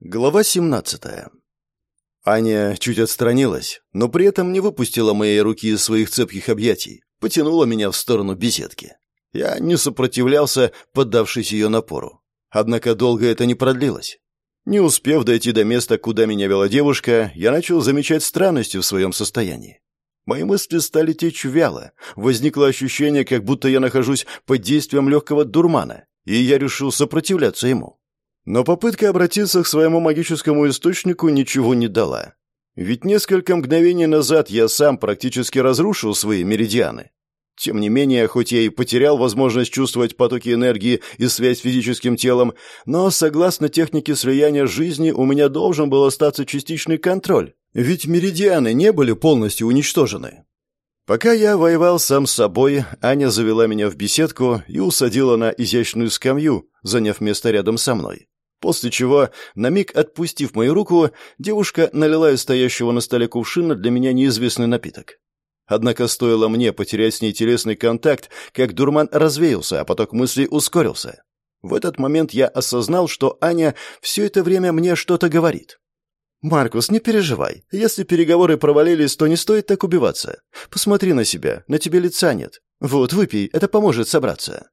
Глава 17. Аня чуть отстранилась, но при этом не выпустила моей руки из своих цепких объятий, потянула меня в сторону беседки. Я не сопротивлялся, поддавшись ее напору. Однако долго это не продлилось. Не успев дойти до места, куда меня вела девушка, я начал замечать странности в своем состоянии. Мои мысли стали течь вяло. Возникло ощущение, как будто я нахожусь под действием легкого дурмана, и я решил сопротивляться ему. Но попытка обратиться к своему магическому источнику ничего не дала. Ведь несколько мгновений назад я сам практически разрушил свои меридианы. Тем не менее, хоть я и потерял возможность чувствовать потоки энергии и связь с физическим телом, но, согласно технике слияния жизни, у меня должен был остаться частичный контроль, ведь меридианы не были полностью уничтожены. Пока я воевал сам с собой, Аня завела меня в беседку и усадила на изящную скамью, заняв место рядом со мной. После чего, на миг отпустив мою руку, девушка налила из стоящего на столе кувшина для меня неизвестный напиток. Однако стоило мне потерять с ней телесный контакт, как дурман развеялся, а поток мыслей ускорился. В этот момент я осознал, что Аня все это время мне что-то говорит. «Маркус, не переживай. Если переговоры провалились, то не стоит так убиваться. Посмотри на себя, на тебе лица нет. Вот, выпей, это поможет собраться».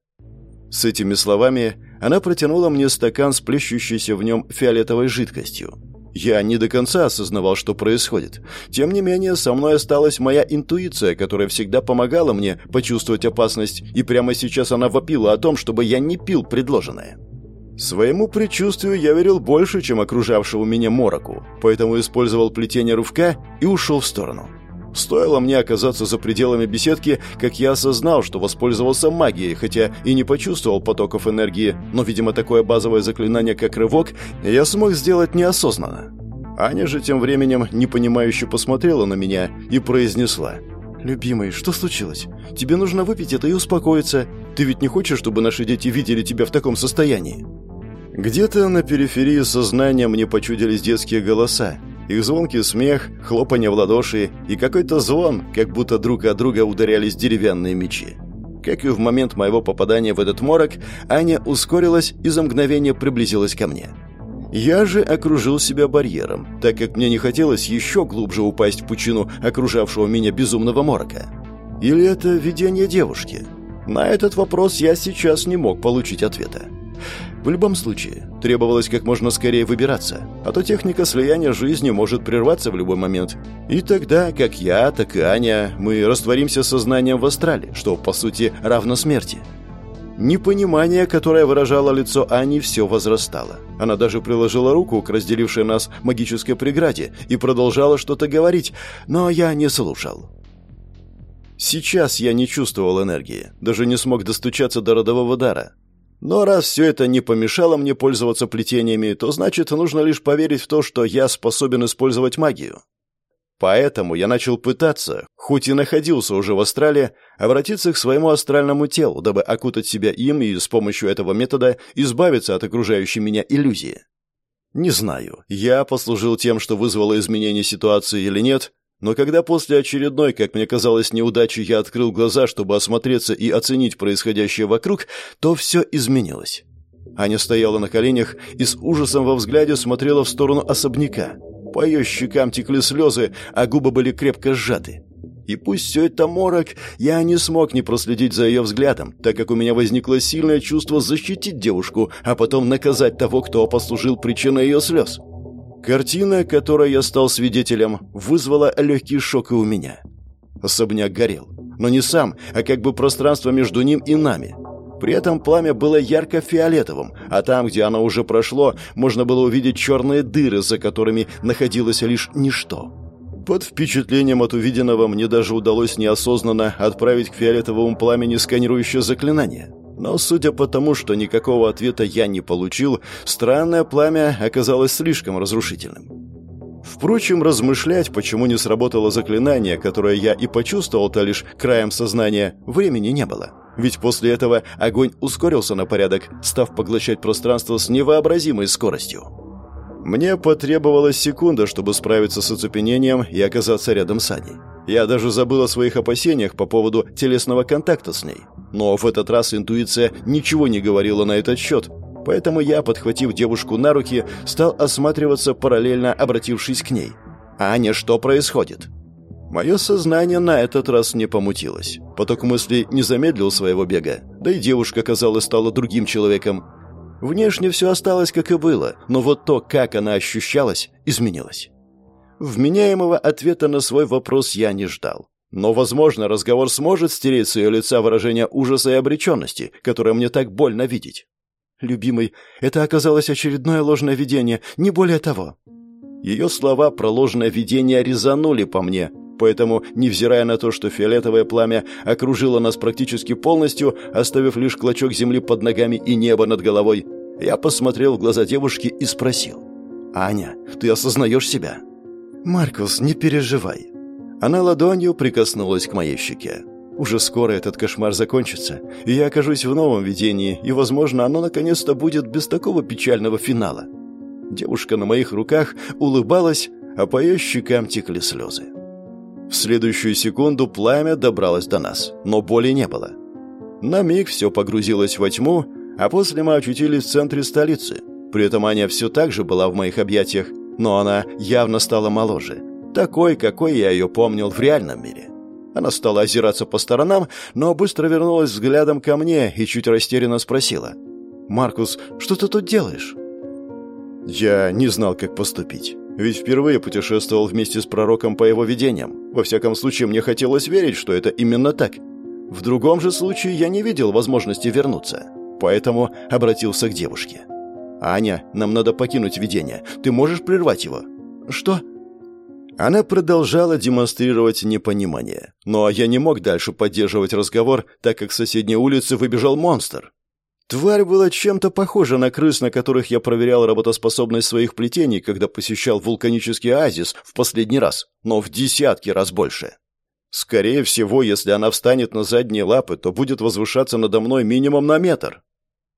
С этими словами она протянула мне стакан с плещущейся в нем фиолетовой жидкостью. Я не до конца осознавал, что происходит. Тем не менее, со мной осталась моя интуиция, которая всегда помогала мне почувствовать опасность, и прямо сейчас она вопила о том, чтобы я не пил предложенное. Своему предчувствию я верил больше, чем окружавшему меня мороку, поэтому использовал плетение рывка и ушел в сторону. Стоило мне оказаться за пределами беседки, как я осознал, что воспользовался магией, хотя и не почувствовал потоков энергии, но, видимо, такое базовое заклинание, как рывок, я смог сделать неосознанно. Аня же тем временем непонимающе посмотрела на меня и произнесла. «Любимый, что случилось? Тебе нужно выпить это и успокоиться. Ты ведь не хочешь, чтобы наши дети видели тебя в таком состоянии?» Где-то на периферии сознания мне почудились детские голоса, их звонкий смех, хлопанье в ладоши и какой-то звон, как будто друг от друга ударялись деревянные мечи. Как и в момент моего попадания в этот морок, Аня ускорилась и за мгновение приблизилась ко мне. Я же окружил себя барьером, так как мне не хотелось еще глубже упасть в пучину окружавшего меня безумного морока. Или это видение девушки? На этот вопрос я сейчас не мог получить ответа. В любом случае, требовалось как можно скорее выбираться, а то техника слияния жизни может прерваться в любой момент. И тогда, как я, так и Аня, мы растворимся сознанием в астрале, что, по сути, равно смерти. Непонимание, которое выражало лицо Ани, все возрастало. Она даже приложила руку к разделившей нас магической преграде и продолжала что-то говорить, но я не слушал. Сейчас я не чувствовал энергии, даже не смог достучаться до родового дара. Но раз все это не помешало мне пользоваться плетениями, то значит, нужно лишь поверить в то, что я способен использовать магию. Поэтому я начал пытаться, хоть и находился уже в астрале, обратиться к своему астральному телу, дабы окутать себя им и с помощью этого метода избавиться от окружающей меня иллюзии. Не знаю, я послужил тем, что вызвало изменение ситуации или нет, но когда после очередной, как мне казалось, неудачи я открыл глаза, чтобы осмотреться и оценить происходящее вокруг, то все изменилось. Аня стояла на коленях и с ужасом во взгляде смотрела в сторону особняка. По ее щекам текли слезы, а губы были крепко сжаты. И пусть все это морок, я не смог не проследить за ее взглядом, так как у меня возникло сильное чувство защитить девушку, а потом наказать того, кто послужил причиной ее слез. Картина, которой я стал свидетелем, вызвала легкий шок и у меня. Особняк горел. Но не сам, а как бы пространство между ним и нами. При этом пламя было ярко-фиолетовым, а там, где оно уже прошло, можно было увидеть черные дыры, за которыми находилось лишь ничто. Под впечатлением от увиденного мне даже удалось неосознанно отправить к фиолетовому пламени сканирующее заклинание. Но судя по тому, что никакого ответа я не получил, странное пламя оказалось слишком разрушительным. Впрочем, размышлять, почему не сработало заклинание, которое я и почувствовал-то лишь краем сознания, времени не было. Ведь после этого огонь ускорился на порядок, став поглощать пространство с невообразимой скоростью. Мне потребовалась секунда, чтобы справиться с оцепенением и оказаться рядом с Аней. Я даже забыл о своих опасениях по поводу телесного контакта с ней. Но в этот раз интуиция ничего не говорила на этот счет. Поэтому я, подхватив девушку на руки, стал осматриваться, параллельно обратившись к ней. «Аня, что происходит?» Мое сознание на этот раз не помутилось. Поток мыслей не замедлил своего бега, да и девушка, казалось, стала другим человеком. Внешне все осталось, как и было, но вот то, как она ощущалась, изменилось. Вменяемого ответа на свой вопрос я не ждал. Но, возможно, разговор сможет стереть с ее лица выражение ужаса и обреченности, которое мне так больно видеть. «Любимый, это оказалось очередное ложное видение, не более того». Ее слова про ложное видение резанули по мне, поэтому, невзирая на то, что фиолетовое пламя окружило нас практически полностью, оставив лишь клочок земли под ногами и небо над головой, я посмотрел в глаза девушки и спросил. «Аня, ты осознаешь себя?» «Маркус, не переживай». Она ладонью прикоснулась к моей щеке. «Уже скоро этот кошмар закончится, и я окажусь в новом видении, и, возможно, оно наконец-то будет без такого печального финала». Девушка на моих руках улыбалась, а по ее щекам текли слезы. В следующую секунду пламя добралось до нас, но боли не было. На миг все погрузилось во тьму, а после мы очутились в центре столицы. При этом Аня все так же была в моих объятиях, но она явно стала моложе. Такой, какой я ее помнил в реальном мире. Она стала озираться по сторонам, но быстро вернулась взглядом ко мне и чуть растерянно спросила. «Маркус, что ты тут делаешь?» Я не знал, как поступить. Ведь впервые путешествовал вместе с пророком по его видениям. Во всяком случае, мне хотелось верить, что это именно так. В другом же случае я не видел возможности вернуться. Поэтому обратился к девушке. «Аня, нам надо покинуть видение. Ты можешь прервать его?» «Что?» Она продолжала демонстрировать непонимание. Но я не мог дальше поддерживать разговор, так как с соседней улицы выбежал монстр. Тварь была чем-то похожа на крыс, на которых я проверял работоспособность своих плетений, когда посещал вулканический оазис в последний раз, но в десятки раз больше. Скорее всего, если она встанет на задние лапы, то будет возвышаться надо мной минимум на метр.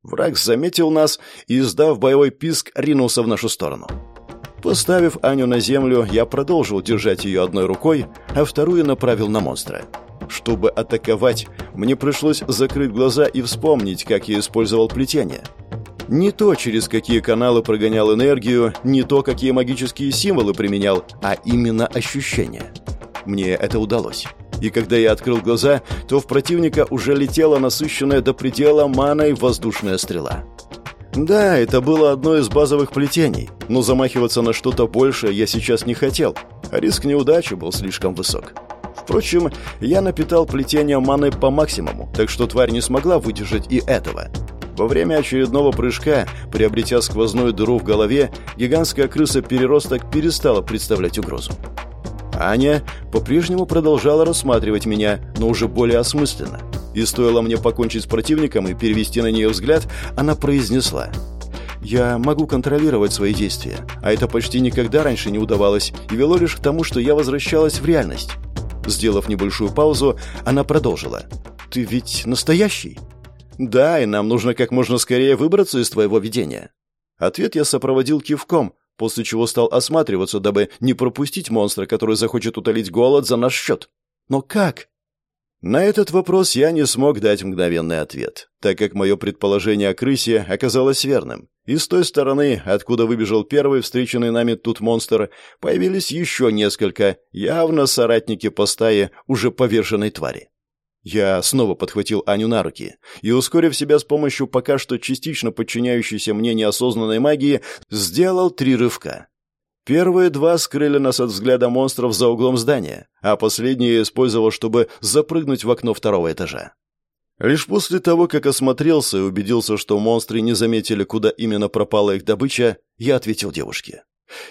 Враг заметил нас и, издав боевой писк, ринулся в нашу сторону. Поставив Аню на землю, я продолжил держать ее одной рукой, а вторую направил на монстра. Чтобы атаковать, мне пришлось закрыть глаза и вспомнить, как я использовал плетение. Не то, через какие каналы прогонял энергию, не то, какие магические символы применял, а именно ощущения. Мне это удалось. И когда я открыл глаза, то в противника уже летела насыщенная до предела маной воздушная стрела. Да, это было одно из базовых плетений, но замахиваться на что-то большее я сейчас не хотел, а риск неудачи был слишком высок. Впрочем, я напитал плетение маны по максимуму, так что тварь не смогла выдержать и этого. Во время очередного прыжка, приобретя сквозную дыру в голове, гигантская крыса-переросток перестала представлять угрозу. Аня по-прежнему продолжала рассматривать меня, но уже более осмысленно. И стоило мне покончить с противником и перевести на нее взгляд, она произнесла «Я могу контролировать свои действия, а это почти никогда раньше не удавалось и вело лишь к тому, что я возвращалась в реальность. Сделав небольшую паузу, она продолжила. «Ты ведь настоящий?» «Да, и нам нужно как можно скорее выбраться из твоего видения». Ответ я сопроводил кивком, после чего стал осматриваться, дабы не пропустить монстра, который захочет утолить голод за наш счет. «Но как?» На этот вопрос я не смог дать мгновенный ответ, так как мое предположение о крысе оказалось верным. И с той стороны, откуда выбежал первый встреченный нами тут монстр, появились еще несколько, явно соратники по стае уже поверженной твари. Я снова подхватил Аню на руки и, ускорив себя с помощью пока что частично подчиняющейся мне неосознанной магии, сделал три рывка. Первые два скрыли нас от взгляда монстров за углом здания, а последний я использовал, чтобы запрыгнуть в окно второго этажа. Лишь после того, как осмотрелся и убедился, что монстры не заметили, куда именно пропала их добыча, я ответил девушке.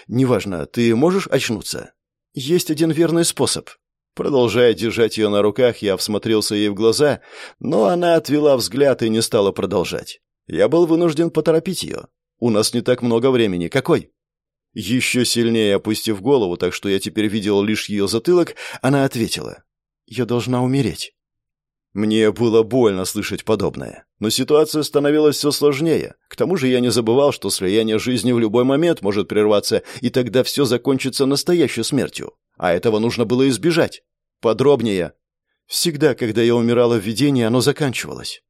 «Неважно, ты можешь очнуться?» «Есть один верный способ». Продолжая держать ее на руках, я всмотрелся ей в глаза, но она отвела взгляд и не стала продолжать. Я был вынужден поторопить ее. «У нас не так много времени. Какой?» Еще сильнее опустив голову, так что я теперь видел лишь ее затылок, она ответила. «Я должна умереть». Мне было больно слышать подобное, но ситуация становилась все сложнее. К тому же я не забывал, что слияние жизни в любой момент может прерваться, и тогда все закончится настоящей смертью. А этого нужно было избежать. Подробнее. Всегда, когда я умирала в видении, оно заканчивалось.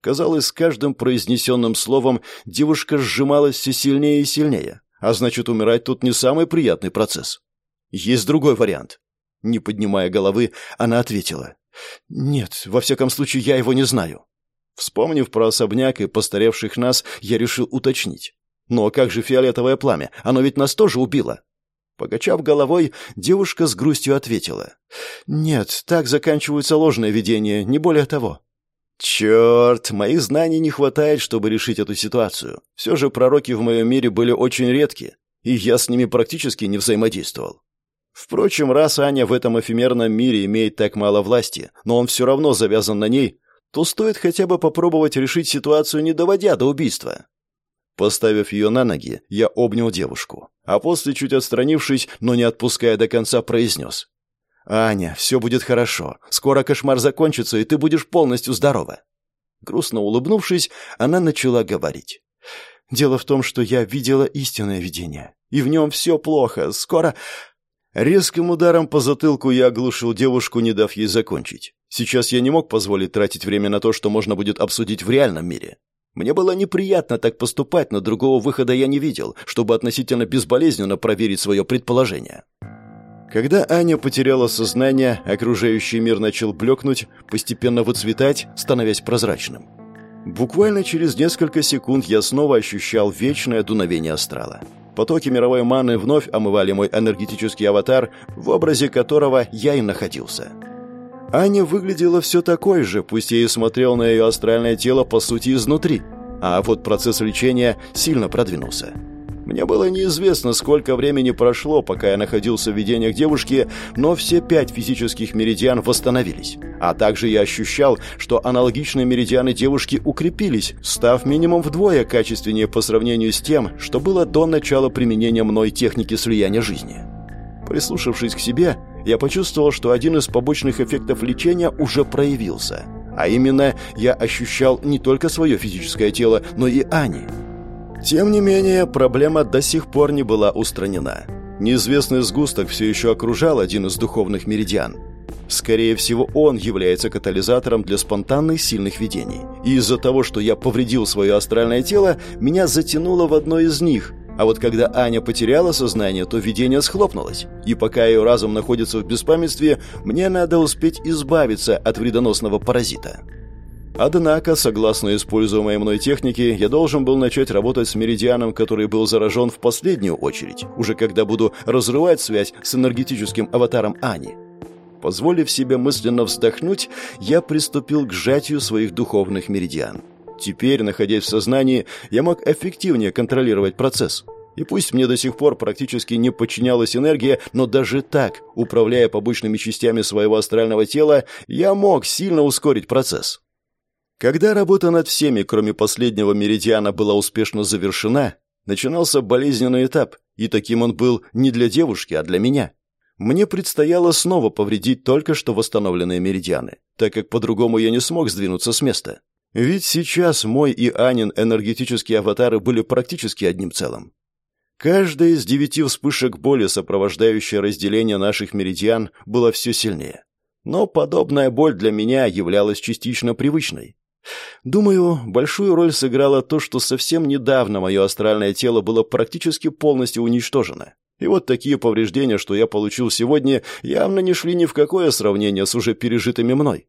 Казалось, с каждым произнесенным словом девушка сжималась все сильнее и сильнее, а значит, умирать тут не самый приятный процесс. Есть другой вариант. Не поднимая головы, она ответила. «Нет, во всяком случае, я его не знаю». Вспомнив про особняк и постаревших нас, я решил уточнить. «Ну а как же фиолетовое пламя? Оно ведь нас тоже убило». Покачав головой, девушка с грустью ответила. «Нет, так заканчиваются ложные видения, не более того». «Черт, моих знаний не хватает, чтобы решить эту ситуацию. Все же пророки в моем мире были очень редки, и я с ними практически не взаимодействовал. Впрочем, раз Аня в этом эфемерном мире имеет так мало власти, но он все равно завязан на ней, то стоит хотя бы попробовать решить ситуацию, не доводя до убийства. Поставив ее на ноги, я обнял девушку, а после, чуть отстранившись, но не отпуская до конца, произнес. «Аня, все будет хорошо. Скоро кошмар закончится, и ты будешь полностью здорова». Грустно улыбнувшись, она начала говорить. «Дело в том, что я видела истинное видение, и в нем все плохо. Скоро...» Резким ударом по затылку я оглушил девушку, не дав ей закончить. Сейчас я не мог позволить тратить время на то, что можно будет обсудить в реальном мире. Мне было неприятно так поступать, но другого выхода я не видел, чтобы относительно безболезненно проверить свое предположение. Когда Аня потеряла сознание, окружающий мир начал блекнуть, постепенно выцветать, становясь прозрачным. Буквально через несколько секунд я снова ощущал вечное дуновение астрала. Потоки мировой маны вновь омывали мой энергетический аватар, в образе которого я и находился. Аня выглядела все такой же, пусть я и смотрел на ее астральное тело по сути изнутри, а вот процесс лечения сильно продвинулся. Мне было неизвестно, сколько времени прошло, пока я находился в видениях девушки, но все пять физических меридиан восстановились. А также я ощущал, что аналогичные меридианы девушки укрепились, став минимум вдвое качественнее по сравнению с тем, что было до начала применения мной техники слияния жизни. Прислушавшись к себе, я почувствовал, что один из побочных эффектов лечения уже проявился. А именно, я ощущал не только свое физическое тело, но и Ани. Тем не менее, проблема до сих пор не была устранена. Неизвестный сгусток все еще окружал один из духовных меридиан. Скорее всего, он является катализатором для спонтанных сильных видений. И из-за того, что я повредил свое астральное тело, меня затянуло в одно из них. А вот когда Аня потеряла сознание, то видение схлопнулось. И пока ее разум находится в беспамятстве, мне надо успеть избавиться от вредоносного паразита. Однако, согласно используемой мной технике, я должен был начать работать с меридианом, который был заражен в последнюю очередь, уже когда буду разрывать связь с энергетическим аватаром Ани. Позволив себе мысленно вздохнуть, я приступил к сжатию своих духовных меридиан. Теперь, находясь в сознании, я мог эффективнее контролировать процесс. И пусть мне до сих пор практически не подчинялась энергия, но даже так, управляя побочными частями своего астрального тела, я мог сильно ускорить процесс. Когда работа над всеми, кроме последнего меридиана, была успешно завершена, начинался болезненный этап, и таким он был не для девушки, а для меня. Мне предстояло снова повредить только что восстановленные меридианы, так как по-другому я не смог сдвинуться с места. Ведь сейчас мой и Анин энергетические аватары были практически одним целым. Каждая из девяти вспышек боли, сопровождающая разделение наших меридиан, была все сильнее. Но подобная боль для меня являлась частично привычной. Думаю, большую роль сыграло то, что совсем недавно мое астральное тело было практически полностью уничтожено. И вот такие повреждения, что я получил сегодня, явно не шли ни в какое сравнение с уже пережитыми мной.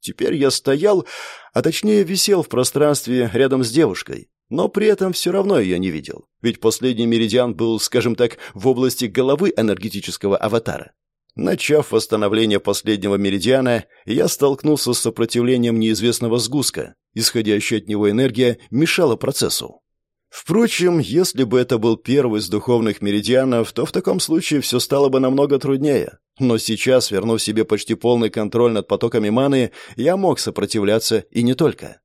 Теперь я стоял, а точнее висел в пространстве рядом с девушкой, но при этом все равно ее не видел, ведь последний меридиан был, скажем так, в области головы энергетического аватара. Начав восстановление последнего меридиана, я столкнулся с сопротивлением неизвестного сгустка. Исходящая от него энергия мешала процессу. Впрочем, если бы это был первый из духовных меридианов, то в таком случае все стало бы намного труднее. Но сейчас, вернув себе почти полный контроль над потоками маны, я мог сопротивляться и не только.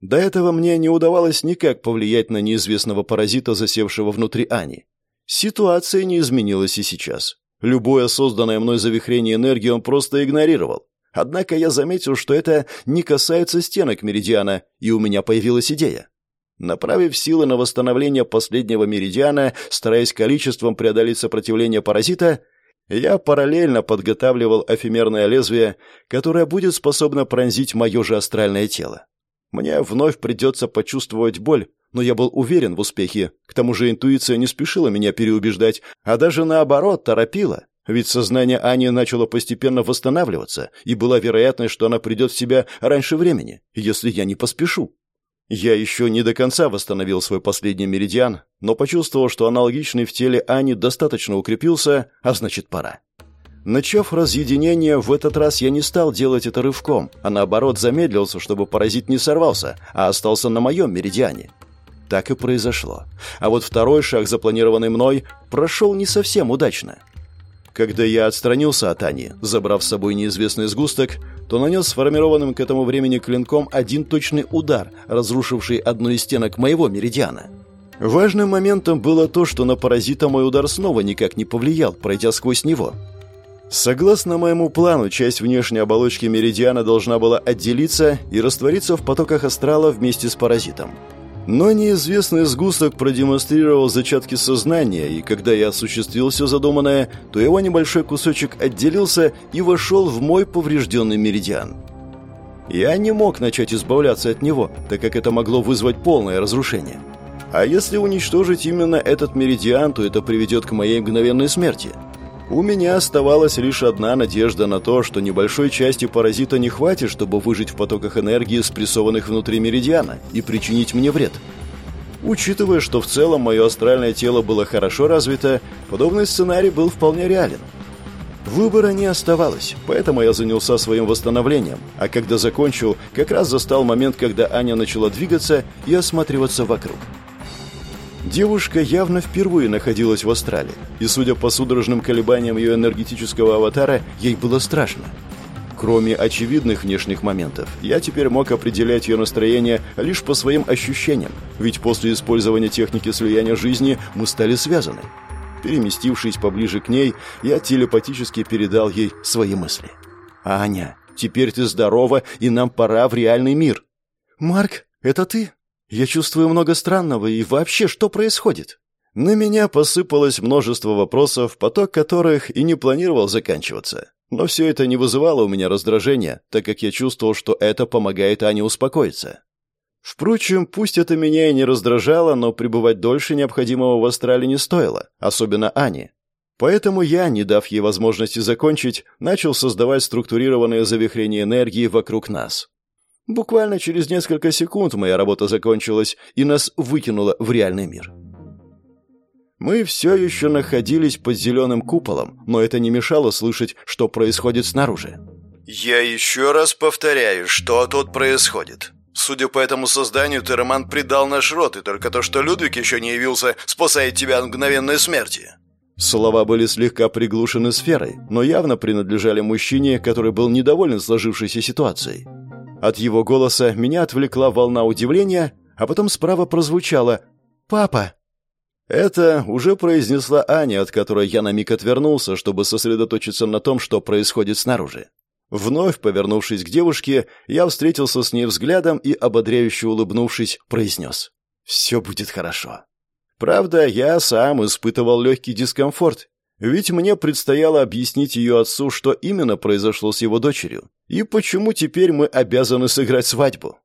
До этого мне не удавалось никак повлиять на неизвестного паразита, засевшего внутри Ани. Ситуация не изменилась и сейчас. Любое созданное мной завихрение энергии он просто игнорировал. Однако я заметил, что это не касается стенок меридиана, и у меня появилась идея. Направив силы на восстановление последнего меридиана, стараясь количеством преодолеть сопротивление паразита, я параллельно подготавливал эфемерное лезвие, которое будет способно пронзить мое же астральное тело. Мне вновь придется почувствовать боль, но я был уверен в успехе. К тому же интуиция не спешила меня переубеждать, а даже наоборот торопила. Ведь сознание Ани начало постепенно восстанавливаться, и была вероятность, что она придет в себя раньше времени, если я не поспешу. Я еще не до конца восстановил свой последний меридиан, но почувствовал, что аналогичный в теле Ани достаточно укрепился, а значит пора. Начав разъединение, в этот раз я не стал делать это рывком, а наоборот замедлился, чтобы паразит не сорвался, а остался на моем меридиане. Так и произошло. А вот второй шаг, запланированный мной, прошел не совсем удачно. Когда я отстранился от Ани, забрав с собой неизвестный сгусток, то нанес сформированным к этому времени клинком один точный удар, разрушивший одну из стенок моего меридиана. Важным моментом было то, что на паразита мой удар снова никак не повлиял, пройдя сквозь него. Согласно моему плану, часть внешней оболочки меридиана должна была отделиться и раствориться в потоках астрала вместе с паразитом. Но неизвестный сгусток продемонстрировал зачатки сознания, и когда я осуществил все задуманное, то его небольшой кусочек отделился и вошел в мой поврежденный меридиан. Я не мог начать избавляться от него, так как это могло вызвать полное разрушение. А если уничтожить именно этот меридиан, то это приведет к моей мгновенной смерти – у меня оставалась лишь одна надежда на то, что небольшой части паразита не хватит, чтобы выжить в потоках энергии, спрессованных внутри меридиана, и причинить мне вред. Учитывая, что в целом мое астральное тело было хорошо развито, подобный сценарий был вполне реален. Выбора не оставалось, поэтому я занялся своим восстановлением, а когда закончил, как раз застал момент, когда Аня начала двигаться и осматриваться вокруг. Девушка явно впервые находилась в астрале, и, судя по судорожным колебаниям ее энергетического аватара, ей было страшно. Кроме очевидных внешних моментов, я теперь мог определять ее настроение лишь по своим ощущениям, ведь после использования техники слияния жизни мы стали связаны. Переместившись поближе к ней, я телепатически передал ей свои мысли. «Аня, теперь ты здорова, и нам пора в реальный мир». «Марк, это ты?» Я чувствую много странного, и вообще, что происходит? На меня посыпалось множество вопросов, поток которых и не планировал заканчиваться. Но все это не вызывало у меня раздражения, так как я чувствовал, что это помогает Ане успокоиться. Впрочем, пусть это меня и не раздражало, но пребывать дольше необходимого в Астрале не стоило, особенно Ане. Поэтому я, не дав ей возможности закончить, начал создавать структурированное завихрение энергии вокруг нас. Буквально через несколько секунд моя работа закончилась, и нас выкинуло в реальный мир. Мы все еще находились под зеленым куполом, но это не мешало слышать, что происходит снаружи. «Я еще раз повторяю, что тут происходит. Судя по этому созданию, ты, Роман, предал наш род, и только то, что Людвиг еще не явился, спасает тебя от мгновенной смерти». Слова были слегка приглушены сферой, но явно принадлежали мужчине, который был недоволен сложившейся ситуацией. От его голоса меня отвлекла волна удивления, а потом справа прозвучало «Папа!». Это уже произнесла Аня, от которой я на миг отвернулся, чтобы сосредоточиться на том, что происходит снаружи. Вновь повернувшись к девушке, я встретился с ней взглядом и, ободряюще улыбнувшись, произнес «Все будет хорошо». Правда, я сам испытывал легкий дискомфорт, ведь мне предстояло объяснить ее отцу, что именно произошло с его дочерью, и почему теперь мы обязаны сыграть свадьбу.